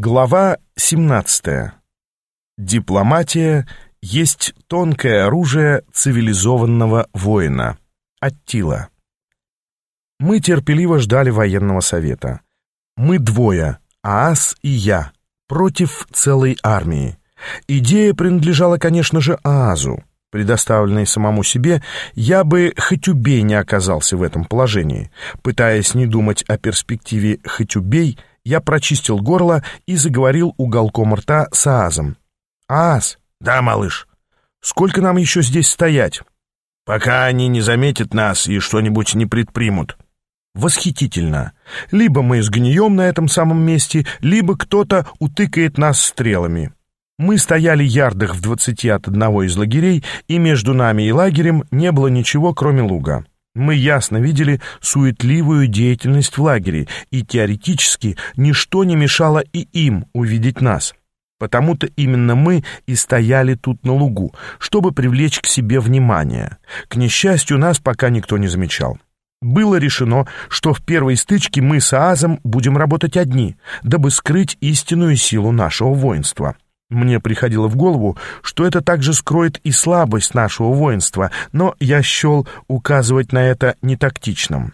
Глава 17. Дипломатия есть тонкое оружие цивилизованного воина. Аттила. Мы терпеливо ждали военного совета. Мы двое, Аас и я, против целой армии. Идея принадлежала, конечно же, Аазу. Предоставленный самому себе, я бы хоть убей не оказался в этом положении. Пытаясь не думать о перспективе «хоть убей», я прочистил горло и заговорил уголком рта с Аазом. «Ааз!» «Да, малыш!» «Сколько нам еще здесь стоять?» «Пока они не заметят нас и что-нибудь не предпримут». «Восхитительно! Либо мы сгнием на этом самом месте, либо кто-то утыкает нас стрелами». Мы стояли ярдах в двадцати от одного из лагерей, и между нами и лагерем не было ничего, кроме луга. Мы ясно видели суетливую деятельность в лагере, и теоретически ничто не мешало и им увидеть нас. Потому-то именно мы и стояли тут на лугу, чтобы привлечь к себе внимание. К несчастью, нас пока никто не замечал. Было решено, что в первой стычке мы с Аазом будем работать одни, дабы скрыть истинную силу нашего воинства. Мне приходило в голову, что это также скроет и слабость нашего воинства, но я счел указывать на это нетактичным.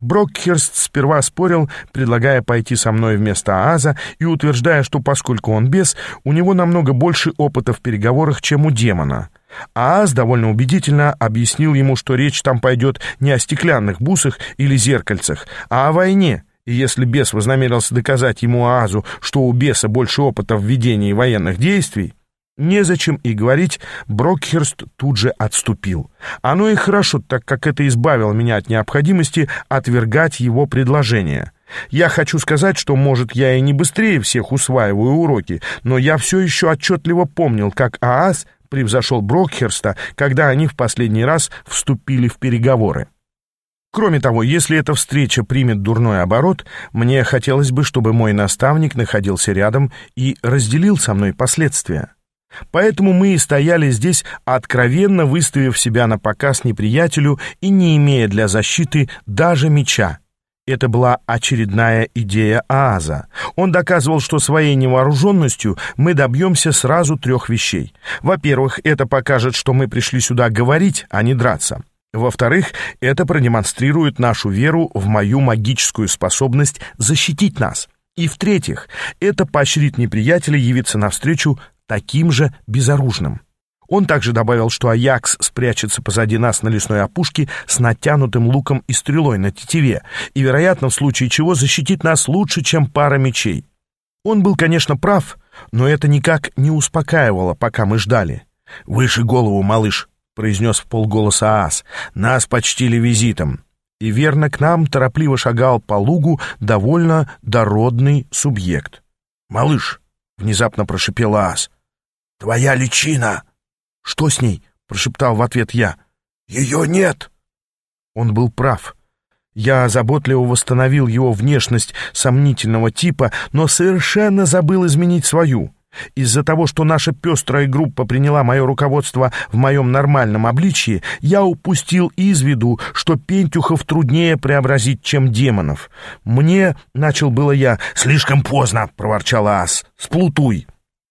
Брокхерст сперва спорил, предлагая пойти со мной вместо Ааза и утверждая, что поскольку он бес, у него намного больше опыта в переговорах, чем у демона. Ааз довольно убедительно объяснил ему, что речь там пойдет не о стеклянных бусах или зеркальцах, а о войне — и если бес вознамерился доказать ему Аазу, что у беса больше опыта в ведении военных действий, незачем и говорить, Брокхерст тут же отступил. Оно и хорошо, так как это избавило меня от необходимости отвергать его предложение. Я хочу сказать, что, может, я и не быстрее всех усваиваю уроки, но я все еще отчетливо помнил, как Ааз превзошел Брокхерста, когда они в последний раз вступили в переговоры. Кроме того, если эта встреча примет дурной оборот, мне хотелось бы, чтобы мой наставник находился рядом и разделил со мной последствия. Поэтому мы и стояли здесь, откровенно выставив себя на показ неприятелю и не имея для защиты даже меча. Это была очередная идея Ааза. Он доказывал, что своей невооруженностью мы добьемся сразу трех вещей. Во-первых, это покажет, что мы пришли сюда говорить, а не драться. Во-вторых, это продемонстрирует нашу веру в мою магическую способность защитить нас. И в-третьих, это поощрит неприятеля явиться навстречу таким же безоружным. Он также добавил, что Аякс спрячется позади нас на лесной опушке с натянутым луком и стрелой на тетиве, и, вероятно, в случае чего защитит нас лучше, чем пара мечей. Он был, конечно, прав, но это никак не успокаивало, пока мы ждали. «Выше голову, малыш!» — произнес в полголоса Аас. «Нас почтили визитом». И верно к нам торопливо шагал по лугу довольно дородный субъект. «Малыш!» — внезапно прошипел Аас. «Твоя личина!» «Что с ней?» — прошептал в ответ я. «Ее нет!» Он был прав. Я заботливо восстановил его внешность сомнительного типа, но совершенно забыл изменить свою. Из-за того, что наша пестрая группа приняла мое руководство в моем нормальном обличии, я упустил из виду, что пентюхов труднее преобразить, чем демонов. Мне, — начал было я, — слишком поздно, — проворчал Ас, — сплутуй.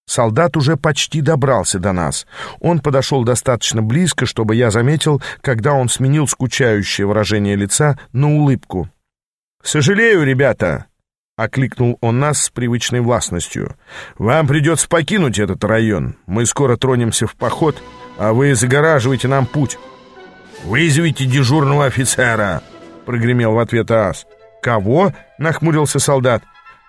Солдат уже почти добрался до нас. Он подошел достаточно близко, чтобы я заметил, когда он сменил скучающее выражение лица на улыбку. «Сожалею, ребята», — окликнул он нас с привычной властностью. «Вам придется покинуть этот район. Мы скоро тронемся в поход, а вы загораживаете нам путь». «Вызовите дежурного офицера!» — прогремел в ответ Ас. «Кого?» — нахмурился солдат.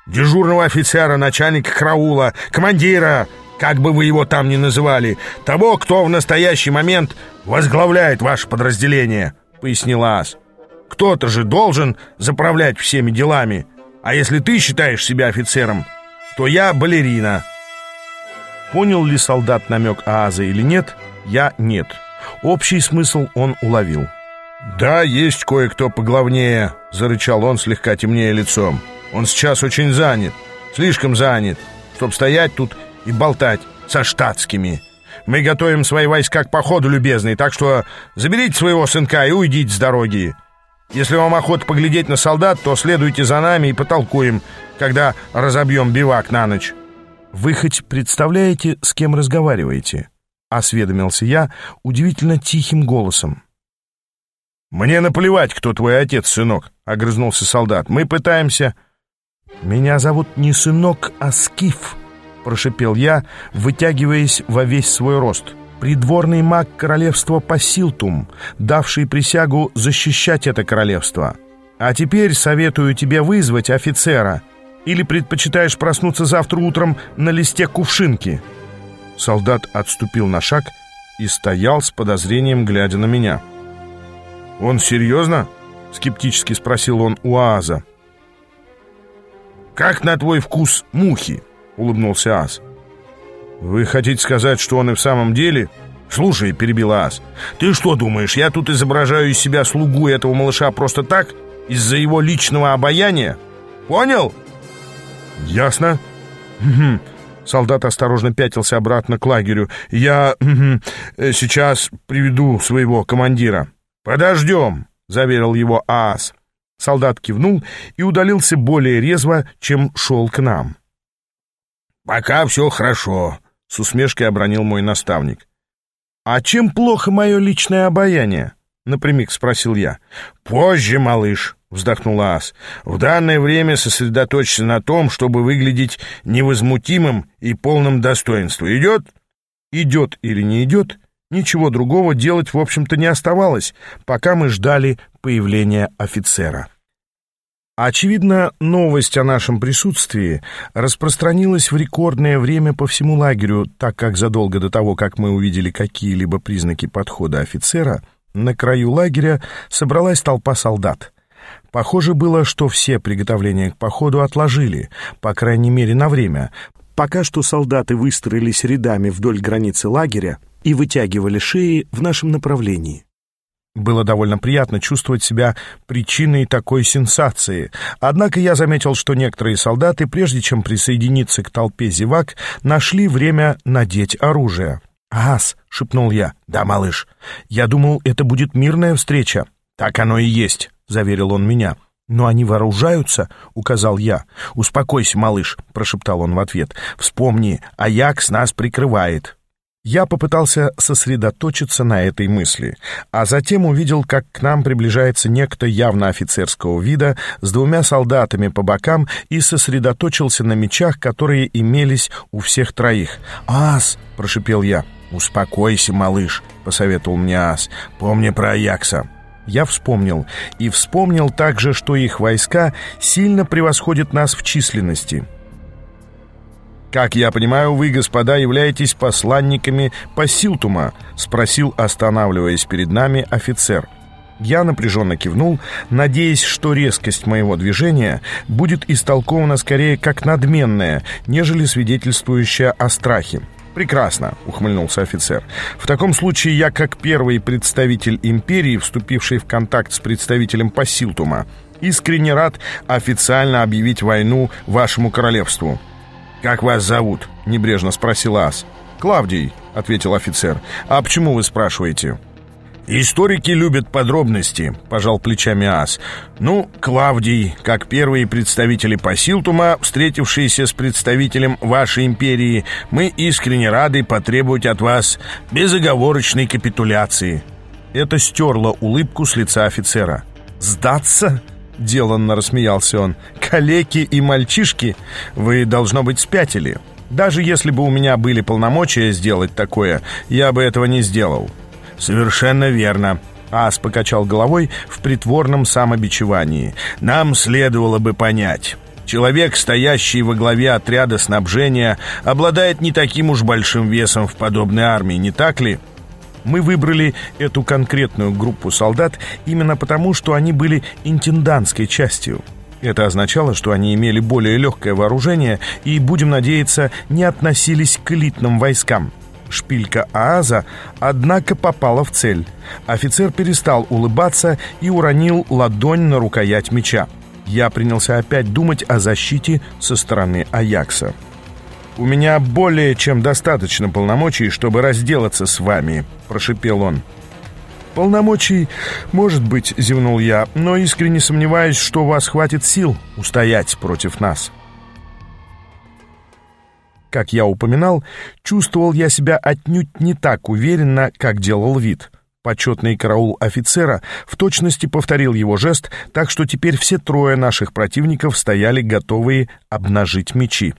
«Дежурного офицера, начальника караула, командира, как бы вы его там ни называли, того, кто в настоящий момент возглавляет ваше подразделение», — пояснил Ас. «Кто-то же должен заправлять всеми делами». А если ты считаешь себя офицером, то я балерина». Понял ли солдат намек Ааза или нет, я нет. Общий смысл он уловил. «Да, есть кое-кто поглавнее», — зарычал он, слегка темнее лицом. «Он сейчас очень занят, слишком занят, чтоб стоять тут и болтать со штатскими. Мы готовим свои войска к походу, любезный, так что заберите своего сынка и уйдите с дороги». Если вам охота поглядеть на солдат, то следуйте за нами и потолкуем, когда разобьем бивак на ночь». «Вы хоть представляете, с кем разговариваете?» — осведомился я удивительно тихим голосом. «Мне наплевать, кто твой отец, сынок», — огрызнулся солдат. «Мы пытаемся...» «Меня зовут не сынок, а Скиф», — прошипел я, вытягиваясь во весь свой рост. «Придворный маг королевства Пасилтум, давший присягу защищать это королевство. А теперь советую тебе вызвать офицера» Или предпочитаешь проснуться завтра утром на листе кувшинки?» Солдат отступил на шаг и стоял с подозрением, глядя на меня. «Он серьезно?» — скептически спросил он у Ааза. «Как на твой вкус мухи?» — улыбнулся Ааз. «Вы хотите сказать, что он и в самом деле...» «Слушай», — перебил Ааз, — «ты что думаешь, я тут изображаю из себя слугу этого малыша просто так? Из-за его личного обаяния? Понял?» «Ясно». Солдат осторожно пятился обратно к лагерю. «Я сейчас приведу своего командира». «Подождем», — заверил его Аас. Солдат кивнул и удалился более резво, чем шел к нам. «Пока все хорошо», — с усмешкой обронил мой наставник. «А чем плохо мое личное обаяние?» — напрямик спросил я. «Позже, малыш», — вздохнул Ас. «В данное время сосредоточься на том, чтобы выглядеть невозмутимым и полным достоинства. Идет?» «Идет или не идет?» Ничего другого делать, в общем-то, не оставалось, пока мы ждали появления офицера. Очевидно, новость о нашем присутствии распространилась в рекордное время по всему лагерю, так как задолго до того, как мы увидели какие-либо признаки подхода офицера, на краю лагеря собралась толпа солдат. Похоже было, что все приготовления к походу отложили, по крайней мере на время, пока что солдаты выстроились рядами вдоль границы лагеря и вытягивали шеи в нашем направлении. Было довольно приятно чувствовать себя причиной такой сенсации, однако я заметил, что некоторые солдаты, прежде чем присоединиться к толпе зевак, нашли время надеть оружие. «Ас!» — шепнул я. «Да, малыш. Я думал, это будет мирная встреча». «Так оно и есть», — заверил он меня. «Но они вооружаются», — указал я. «Успокойся, малыш», — прошептал он в ответ. «Вспомни, Аякс нас прикрывает». Я попытался сосредоточиться на этой мысли, а затем увидел, как к нам приближается некто явно офицерского вида с двумя солдатами по бокам и сосредоточился на мечах, которые имелись у всех троих. «Ас!» — прошипел я. «Успокойся, малыш», — посоветовал мне Ас. «Помни про Аякса». Я вспомнил. И вспомнил также, что их войска сильно превосходят нас в численности. «Как я понимаю, вы, господа, являетесь посланниками Пасилтума?» — спросил, останавливаясь перед нами офицер. Я напряженно кивнул, надеясь, что резкость моего движения будет истолкована скорее как надменная, нежели свидетельствующая о страхе. «Прекрасно», — ухмыльнулся офицер. «В таком случае я, как первый представитель империи, вступивший в контакт с представителем Пасилтума, искренне рад официально объявить войну вашему королевству». «Как вас зовут?» — небрежно спросил Ас. «Клавдий», — ответил офицер. «А почему вы спрашиваете?» «Историки любят подробности», — пожал плечами Ас. «Ну, Клавдий, как первые представители Пасилтума, встретившиеся с представителем вашей империи, мы искренне рады потребовать от вас безоговорочной капитуляции». Это стерло улыбку с лица офицера. «Сдаться?» — деланно рассмеялся он. «Калеки и мальчишки, вы, должно быть, спятили. Даже если бы у меня были полномочия сделать такое, я бы этого не сделал». «Совершенно верно», Ас покачал головой в притворном самобичевании. «Нам следовало бы понять». Человек, стоящий во главе отряда снабжения, обладает не таким уж большим весом в подобной армии, не так ли? Мы выбрали эту конкретную группу солдат именно потому, что они были интендантской частью. Это означало, что они имели более легкое вооружение и, будем надеяться, не относились к элитным войскам. Шпилька Ааза, однако, попала в цель. Офицер перестал улыбаться и уронил ладонь на рукоять меча. Я принялся опять думать о защите со стороны Аякса. «У меня более чем достаточно полномочий, чтобы разделаться с вами», — прошипел он. «Полномочий, может быть, — зевнул я, — но искренне сомневаюсь, что у вас хватит сил устоять против нас». Как я упоминал, чувствовал я себя отнюдь не так уверенно, как делал вид. Почетный караул офицера в точности повторил его жест, так что теперь все трое наших противников стояли готовые обнажить мечи.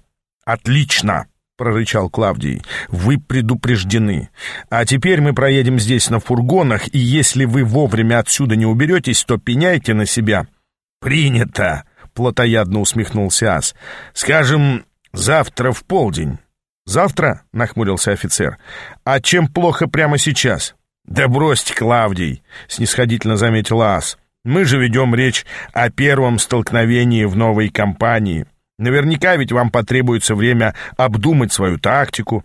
«Отлично!» — прорычал Клавдий. «Вы предупреждены. А теперь мы проедем здесь на фургонах, и если вы вовремя отсюда не уберетесь, то пеняйте на себя». «Принято!» — плотоядно усмехнулся Ас. «Скажем, завтра в полдень». «Завтра?» — нахмурился офицер. «А чем плохо прямо сейчас?» «Да бросьте, Клавдий!» — снисходительно заметил Ас. «Мы же ведем речь о первом столкновении в новой компании». Наверняка ведь вам потребуется время обдумать свою тактику.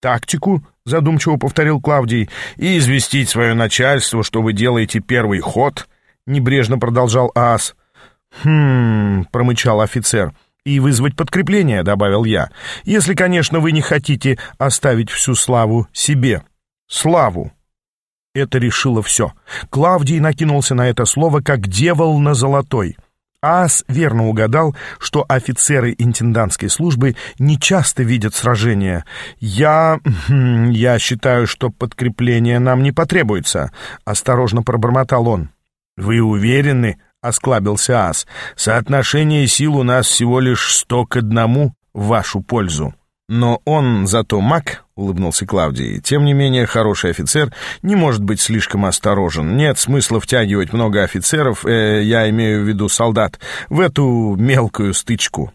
Тактику, задумчиво повторил Клавдий, и известить свое начальство, что вы делаете первый ход, небрежно продолжал Ас. Хм, промычал офицер. И вызвать подкрепление, добавил я. Если, конечно, вы не хотите оставить всю славу себе. Славу. Это решило все. Клавдий накинулся на это слово, как дьявол на золотой — Ас верно угадал, что офицеры интендантской службы не часто видят сражения. «Я... Я считаю, что подкрепление нам не потребуется», — осторожно пробормотал он. «Вы уверены?» — осклабился Ас. «Соотношение сил у нас всего лишь сто к одному в вашу пользу». Но он зато маг, — улыбнулся Клавдий. Тем не менее, хороший офицер не может быть слишком осторожен. Нет смысла втягивать много офицеров, э, я имею в виду солдат, в эту мелкую стычку.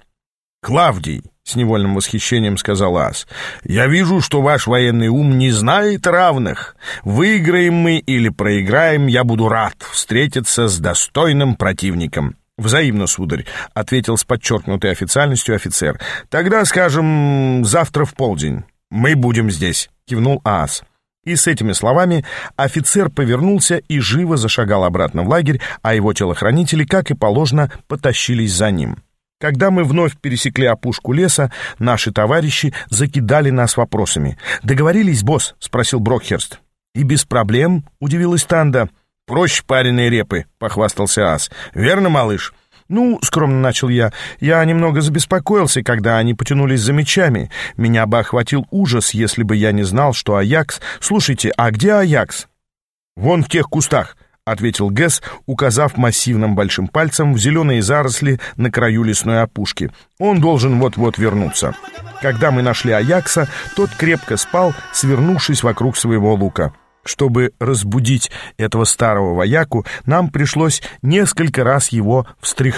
Клавдий, — с невольным восхищением сказал Ас, — я вижу, что ваш военный ум не знает равных. Выиграем мы или проиграем, я буду рад встретиться с достойным противником. «Взаимно, сударь», — ответил с подчеркнутой официальностью офицер. «Тогда, скажем, завтра в полдень. Мы будем здесь», — кивнул Аас. И с этими словами офицер повернулся и живо зашагал обратно в лагерь, а его телохранители, как и положено, потащились за ним. Когда мы вновь пересекли опушку леса, наши товарищи закидали нас вопросами. «Договорились, босс?» — спросил Брокхерст. «И без проблем», — удивилась Танда. «Проще пареной репы», — похвастался Ас. «Верно, малыш?» «Ну, — скромно начал я, — я немного забеспокоился, когда они потянулись за мечами. Меня бы охватил ужас, если бы я не знал, что Аякс... Слушайте, а где Аякс?» «Вон в тех кустах», — ответил Гэс, указав массивным большим пальцем в зеленые заросли на краю лесной опушки. «Он должен вот-вот вернуться». Когда мы нашли Аякса, тот крепко спал, свернувшись вокруг своего лука. Чтобы разбудить этого старого вояку, нам пришлось несколько раз его встряхнуть.